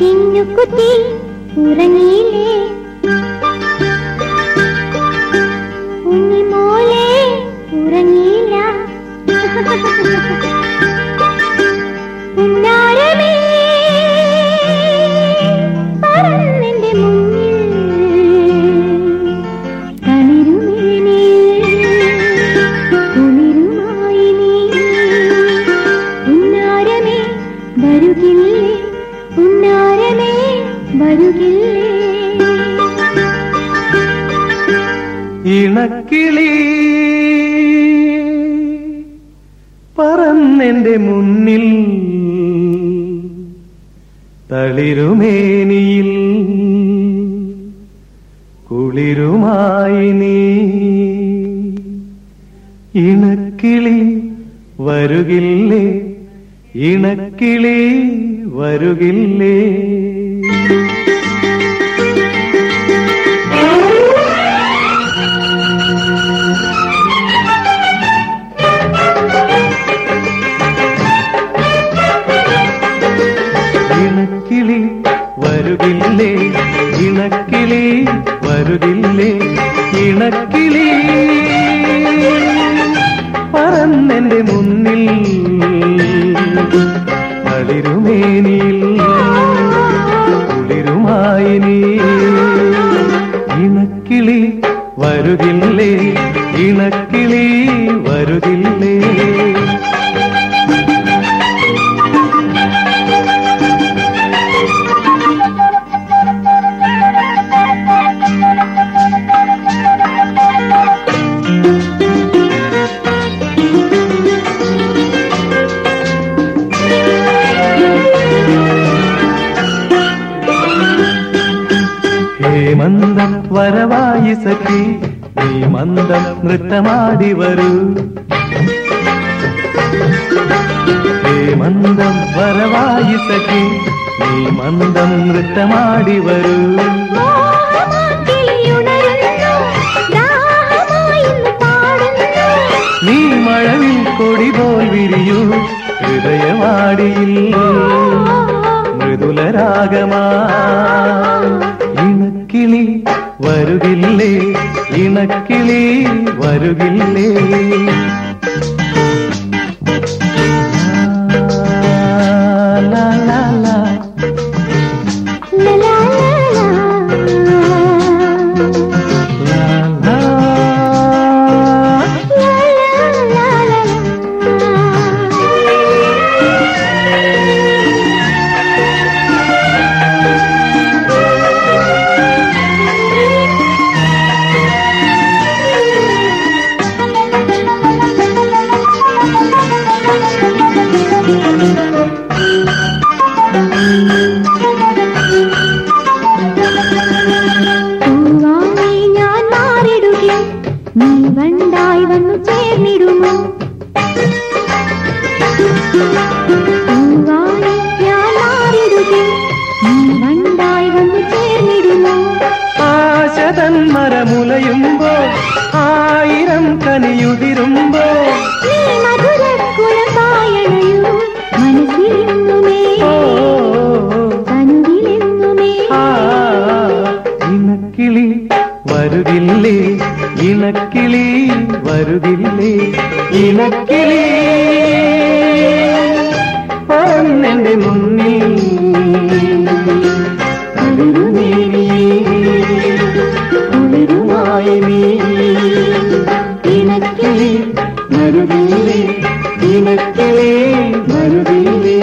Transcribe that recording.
చిన్నుకుతి పురనీలే ഇണക്കിളി പറന്നെന്റെ മുന്നിൽ തളിരുമേനിയിൽ കുളിരുമായി നീ ഇണക്കിളി വരുകില്ലേ? ഇണക്കിളി വരുകില്ലേ? വരുകില്ലേ ഇണക്കിളി വരുകില്ലേ ഇണക്കിളി. പറന്നെന്റെ മുന്നിൽ തളിരുമേനിയിൽ കുളിരുമായി നീ. ഇണക്കിളി വരുകില്ലേ ഇണക്കിളി ഹേമന്തം വരവായി സഖി നീ മന്ദം നൃത്തമാടി വരൂ ഹേമന്തം വരവായി സഖി നീ മന്ദം നൃത്തമാടി വരൂ മോഹമാക്കിളിയുണരുന്നു, ദാഹമായിന്ന് പാടുന്നു. നീ മഴവിൽ കൊടി പോൽ വിരിയൂ ഹൃദയവാടിയിൽ മൃദുലരാഗമാ ഇണക്കിളി വരുകില്ലേ ഇണക്കിളി വരുകില്ലേ. ആശതൻ മരമുലയുമ്പോ ആയിരം കനിയുതിരുമ്പോ. നീ ഇണക്കിളി വരുകില്ലേ ഇണക്കിളി. പറന്നെന്റെ മുന്നിൽ കുളിരുമായി നീ ഇണക്കിളി വരുകില്ലേ ഇണക്കിളി വരുകില്ലേ